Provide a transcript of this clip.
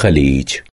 الخليج